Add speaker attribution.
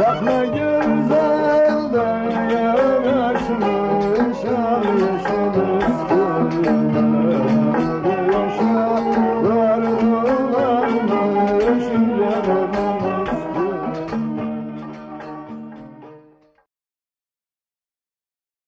Speaker 1: जब